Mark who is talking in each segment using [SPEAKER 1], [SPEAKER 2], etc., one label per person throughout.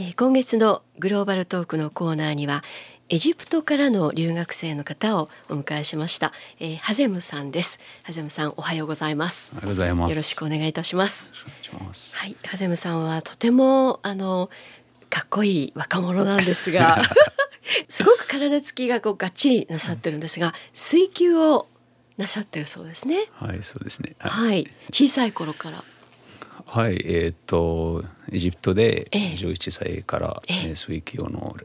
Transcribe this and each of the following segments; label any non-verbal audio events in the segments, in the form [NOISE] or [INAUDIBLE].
[SPEAKER 1] えー、今月のグローバルトークのコーナーにはエジプトからの留学生の方をお迎えしました、えー、ハゼムさんです。ハゼムさんおはようございます。
[SPEAKER 2] おはようございます。
[SPEAKER 1] よろしくお願いいたします。はい。ハゼムさんはとてもあのかっこいい若者なんですが [LAUGHS] すごく体つきがこうがっちりなさってるんですが水球をなさってるそうですね。
[SPEAKER 2] はいそうですね。
[SPEAKER 1] はい、小さい頃から
[SPEAKER 2] はい、えっ、ー、とエジプトで11歳から、えー、水球の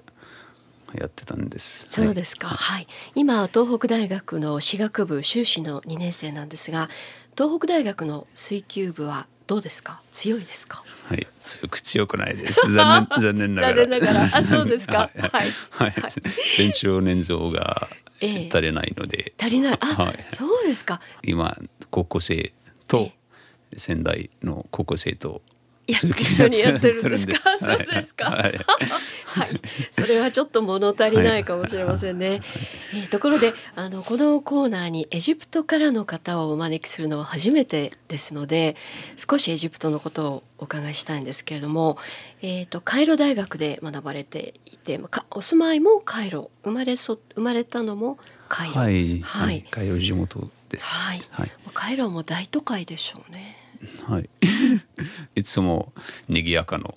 [SPEAKER 2] やってたんです。
[SPEAKER 1] そうですか。はい。今東北大学の歯学部修士の2年生なんですが、東北大学の水球部はどうですか？強いですか？
[SPEAKER 2] はい。強く強くないです。残念 [LAUGHS] 残念ながら。
[SPEAKER 1] 残念ながら。あ、そうですか。[LAUGHS] はい。はい。
[SPEAKER 2] はい、身長年増が足りないので。
[SPEAKER 1] 足りない。あ、はい、そうですか。
[SPEAKER 2] 今高校生と仙台の高校生と
[SPEAKER 1] 一緒にやってるんですか？そうですか。はい、はい、それはちょっと物足りないかもしれませんね。はい、えー、ところで、あのこのコーナーにエジプトからの方をお招きするのは初めてですので、少しエジプトのことをお伺いしたいんですけれども、えっ、ー、とカイロ大学で学ばれていて、お住まいもカイロ、生まれそ生まれたのもカイロ、
[SPEAKER 2] はい、はい、カイロ地元です。
[SPEAKER 1] はい、はい、カイロも大都会でしょうね。
[SPEAKER 2] はい、[LAUGHS] いつも賑やかの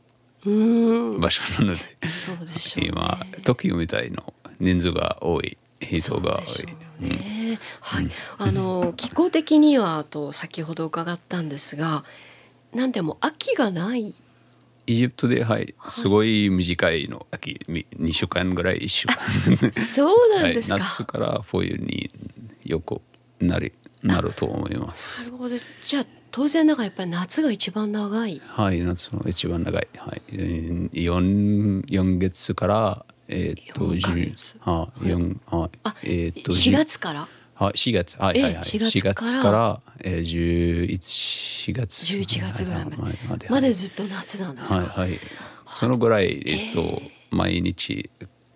[SPEAKER 2] 場所なので
[SPEAKER 1] そうでしょう、
[SPEAKER 2] ね、今時みたいの人数が多い人が多い。
[SPEAKER 1] ね、はい、あの気候的にはと先ほど伺ったんですが、何でも秋がない。
[SPEAKER 2] エジプトで、はい、すごい短いの秋2週間ぐらい1週間
[SPEAKER 1] そうなんですか、
[SPEAKER 2] はい、夏から冬によくなりなると思います。
[SPEAKER 1] なるほど。じゃあ当然ながらやっぱり夏が一番長い。
[SPEAKER 2] はい夏の一番長い。はい。四四月からえー、っと
[SPEAKER 1] 1
[SPEAKER 2] は四は
[SPEAKER 1] えー、っと4月から？
[SPEAKER 2] はい4月。はいはいはい。4月から？えー、11月。
[SPEAKER 1] 11月ぐらいまで、はい、までずっと夏なんですか？
[SPEAKER 2] はいはい。そのぐらいえー、っと毎日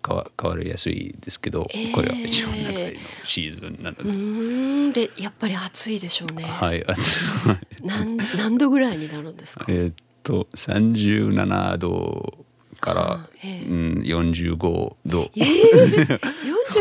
[SPEAKER 2] 変わ変わりやすいですけど、えー、これは一番長いのシーズンなので。
[SPEAKER 1] うんでやっぱり暑いでしょうね。
[SPEAKER 2] はい暑い。
[SPEAKER 1] 何何度ぐらいになるんですか？
[SPEAKER 2] えー、っと三十七度から、えー、うん四十五度。
[SPEAKER 1] えー、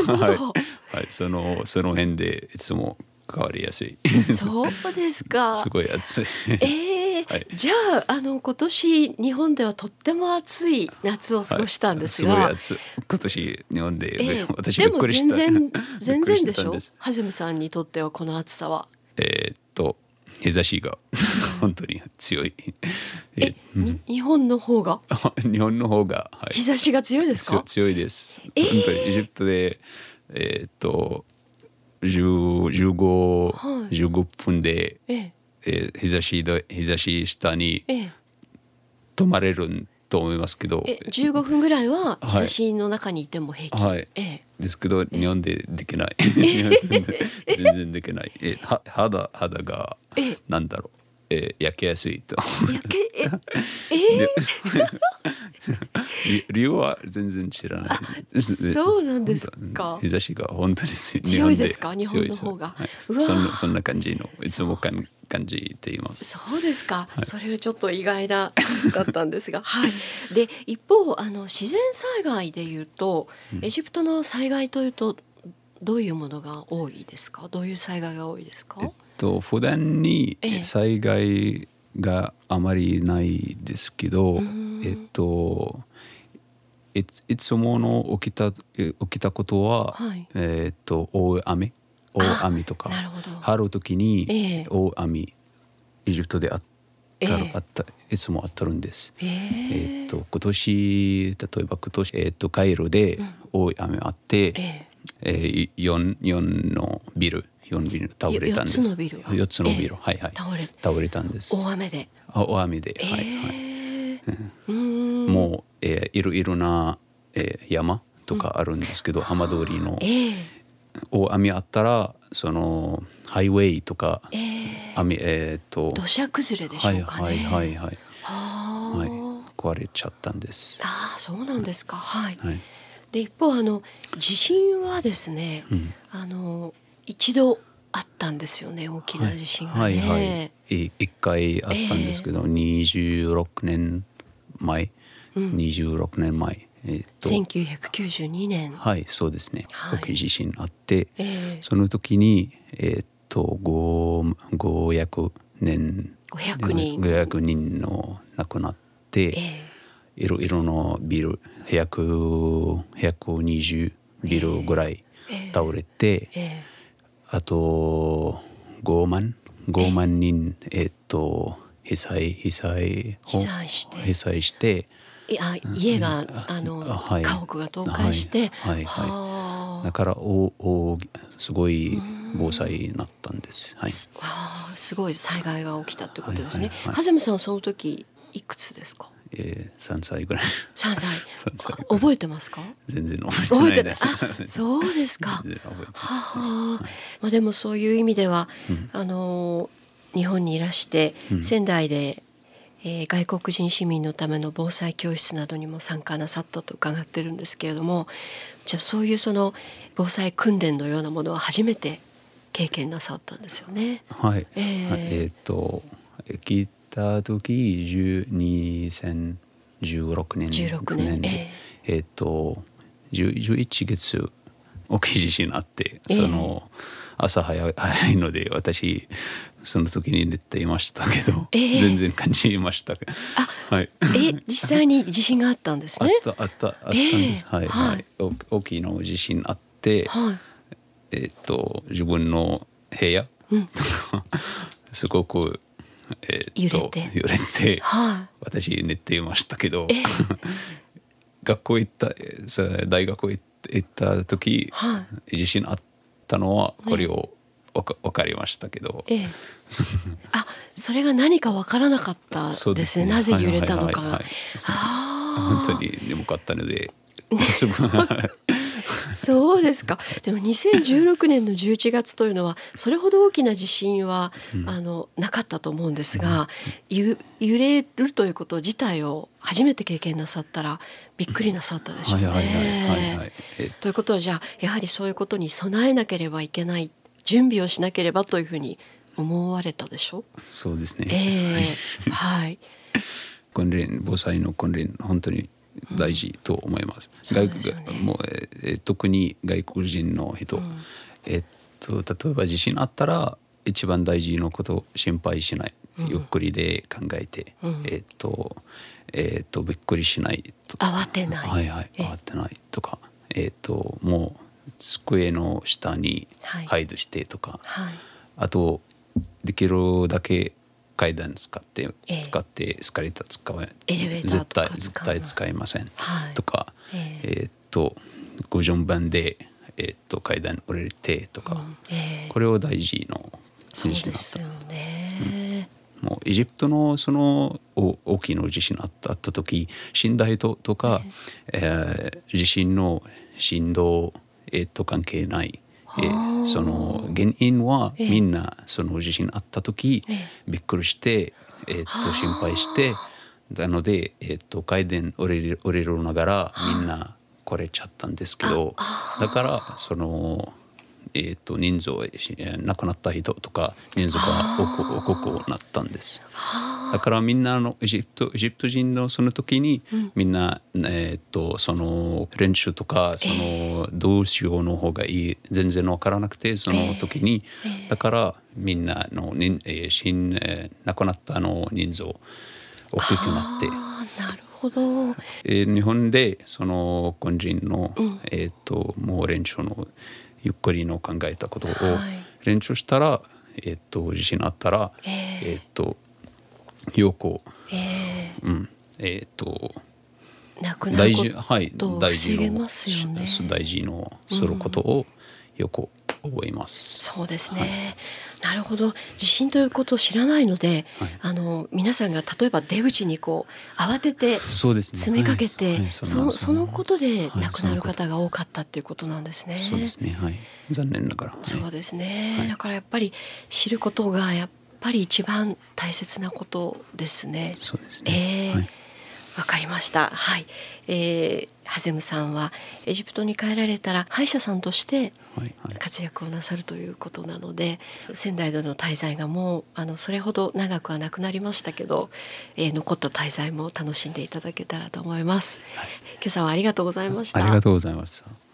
[SPEAKER 1] 45度、[LAUGHS] はい、
[SPEAKER 2] はい、そのその辺でいつも変わりやすい。
[SPEAKER 1] そうですか。[LAUGHS]
[SPEAKER 2] すごい暑い。
[SPEAKER 1] えーはい、じゃああの今年日本ではとっても暑い夏を過ごしたんですが、
[SPEAKER 2] はい、す今年日本で、えー、私
[SPEAKER 1] でも全然 [LAUGHS] 全然でしょ？はじめさんにとってはこの暑さは。
[SPEAKER 2] えー、っと日差しが [LAUGHS] 本当に強い。
[SPEAKER 1] え、うん、日本の方が？[LAUGHS]
[SPEAKER 2] 日本の方が、
[SPEAKER 1] はい、日差しが強いですか？
[SPEAKER 2] 強いです、えー、本当にエジプトでえー、っと15、はい、15分で、えーえー、日差しで日差し下に泊まれると思いますけど、
[SPEAKER 1] ええ、15分ぐらいは日差しの中にいても平気、
[SPEAKER 2] はい、
[SPEAKER 1] ええ、
[SPEAKER 2] ですけど日本でできない。[LAUGHS] 全然できない。えは肌肌がなんだろう。えー、焼けやすいと。
[SPEAKER 1] 焼けえ [LAUGHS] え
[SPEAKER 2] ー、理由は全然知らな
[SPEAKER 1] い。そうなんですか。
[SPEAKER 2] 日差しが本当に
[SPEAKER 1] 強いですか？日本の方が。はい、
[SPEAKER 2] そんなそんな感じのいつも感感じています。
[SPEAKER 1] そうですか。はい、それはちょっと意外なだったんですが、[LAUGHS] はい。で一方あの自然災害でいうと、エジプトの災害というとどういうものが多いですか？どういう災害が多いですか？
[SPEAKER 2] と普段に災害があまりないですけど、えっといいつもの起きた起きたことは、はい、えっと大雨？大雨とか。春時に大雨、エジプトであったあったいつもあったるんです。えっと今年例えば今年えっとカイロで大雨あって、ええ。ー、4, 4のビル四ビル倒れたんです。
[SPEAKER 1] 四つのビル。
[SPEAKER 2] 四つのビル、はいはい。
[SPEAKER 1] 倒れ
[SPEAKER 2] 倒れたんです。
[SPEAKER 1] 大雨で。
[SPEAKER 2] あ大雨で、はいはい。うん、もう、えー、いろいろな、えー、山とかあるんですけど、浜通りの、大雨あったらそのハイウェイとか、えー、雨えっ、と
[SPEAKER 1] 土砂崩れでしょうか
[SPEAKER 2] ね。はいはいはいはい。はい、壊れちゃったんです。
[SPEAKER 1] ああそうなんですか。はい。はい、で一方あの地震はですね、うん、あの一度あったんですよね大きな地震が、ね、はいはい
[SPEAKER 2] 一回あったんですけど、えー、26年前26年前、
[SPEAKER 1] えー、と。1992年。
[SPEAKER 2] はいそうですね、はい、大きい地震あって、
[SPEAKER 1] え
[SPEAKER 2] ー、その時にえっ、と500年。
[SPEAKER 1] 500人。
[SPEAKER 2] 500人の亡くなって、えー、いろいろのビル100 120ビルぐらい倒れて、えーえ。ー、あと5万5万人えっ、と被災被災
[SPEAKER 1] 被災していや家が、あの、はい、家屋が倒壊して、
[SPEAKER 2] はい、はい。はい、だからおおすごい防災になったんです。はい。
[SPEAKER 1] あすごい災害が起きたってことですね。はい。はい。はい、はさんその時いくつですか？
[SPEAKER 2] えー、三歳ぐらい。
[SPEAKER 1] 三歳。[LAUGHS] 歳覚えてますか？
[SPEAKER 2] 全然覚えてないです。[LAUGHS]
[SPEAKER 1] そうですか。はあ、まあでもそういう意味では、うん、あの日本にいらして、仙台でえー、外国人市民のための防災教室などにも参加なさったと伺ってるんですけれどもじゃあそういうその防災訓練のようなものは初めて経験なさったんですよね。
[SPEAKER 2] はい、えー、えー、っと来た時2016年。
[SPEAKER 1] 16年
[SPEAKER 2] で、えー、えー、っと11月大きい地震あって、その朝早いので私その時に寝ていましたけど、えー、全然感じました。
[SPEAKER 1] あ、はい。え、実際に地震があったんですね。[LAUGHS]
[SPEAKER 2] あったあったあったんです。えー、はい、はい、大きいの地震あって、はい、えっ、と自分の部屋、うん、[LAUGHS] すごく
[SPEAKER 1] えー、揺れて。
[SPEAKER 2] 揺れて、はい、私寝ていましたけど、えー、[LAUGHS] 学校行った大学行った時、はい、地震あったのはこれを、分かりましたけど、ええ、[LAUGHS]
[SPEAKER 1] あそれが何か分からなかったですね、ね、なぜ揺れたのか。が。
[SPEAKER 2] 本当に眠かったので、[LAUGHS]
[SPEAKER 1] そうですか。でも2016年の11月というのはそれほど大きな地震は、うん、あのなかったと思うんですが、うん、揺れるということ自体を初めて経験なさったらびっくりなさったでしょうね。ということはじゃあやはりそういうことに備えなければいけない準備をしなければというふうに思われたでしょ？
[SPEAKER 2] そうですね。
[SPEAKER 1] えー、はい。
[SPEAKER 2] 訓練防災の訓練本当に大事と思います。うん、外国、ね、もう、えー、特に外国人の人、うん、えっと例えば地震あったら一番大事なこと心配しない、うん、ゆっくりで考えて、えっとえっとびっくりしないと
[SPEAKER 1] 慌てない。
[SPEAKER 2] はいはい。慌てないとか。えっともう机の下に配慮してとか、はい、あとできるだけ階段使って、えー、使ってエスカレーター使わ絶対絶対使いません、はい、とか、えー、えー、っとご順番で、えー、っと階段降りてとか、うん。えー、これを大事の
[SPEAKER 1] そうですよね、
[SPEAKER 2] うん、もうエジプトのその大きな地震あったあった時寝台ととか、えー、えー、地震の振動えー、と関係ない。えー、その原因はみんなその地震あった時、びっくりして、えー、と心配してなので、えー、と階段降り降ながらみんな来れちゃったんですけどだからそのえーと、人数亡くなった人とか人数が多くなったんです。だからみんなのエジプトエジプト人のその時に、みんな、えーと、その練習とかそのどうしようの方がいい。全然分からなくてその時に、だからみんなの、えー、死ん、えー、亡くなったの人数大きくなって。
[SPEAKER 1] なるほど、
[SPEAKER 2] えー、日本でその軍人の、うん、えーともう練習のゆっくりの考えたことを練習したら、はい、えっと自信あったら、えー、えっとよく、えー、うん。えっと
[SPEAKER 1] 大事はい大事
[SPEAKER 2] の、大事のすることをよく覚えます。
[SPEAKER 1] そうですね、はい。なるほど。地震ということを知らないので、はい、あの皆さんが例えば出口にこう慌てて詰めかけて、ねはい、そそのことで亡くなる方が多かったっていうことなんですね。
[SPEAKER 2] そうですね、はい、残念ながら、
[SPEAKER 1] そうですね、だからやっぱり知ることがやっぱり一番大切なことですね。
[SPEAKER 2] そうですね、
[SPEAKER 1] えーわかりました。はい、えー、ハゼムさんはエジプトに帰られたら歯医者さんとして活躍をなさるということなので、はいはい、仙台での滞在がもうあのそれほど長くはなくなりましたけど、えー、残った滞在も楽しんでいただけたらと思います。はい、今朝はありがとうございました。
[SPEAKER 2] ありがとうございました。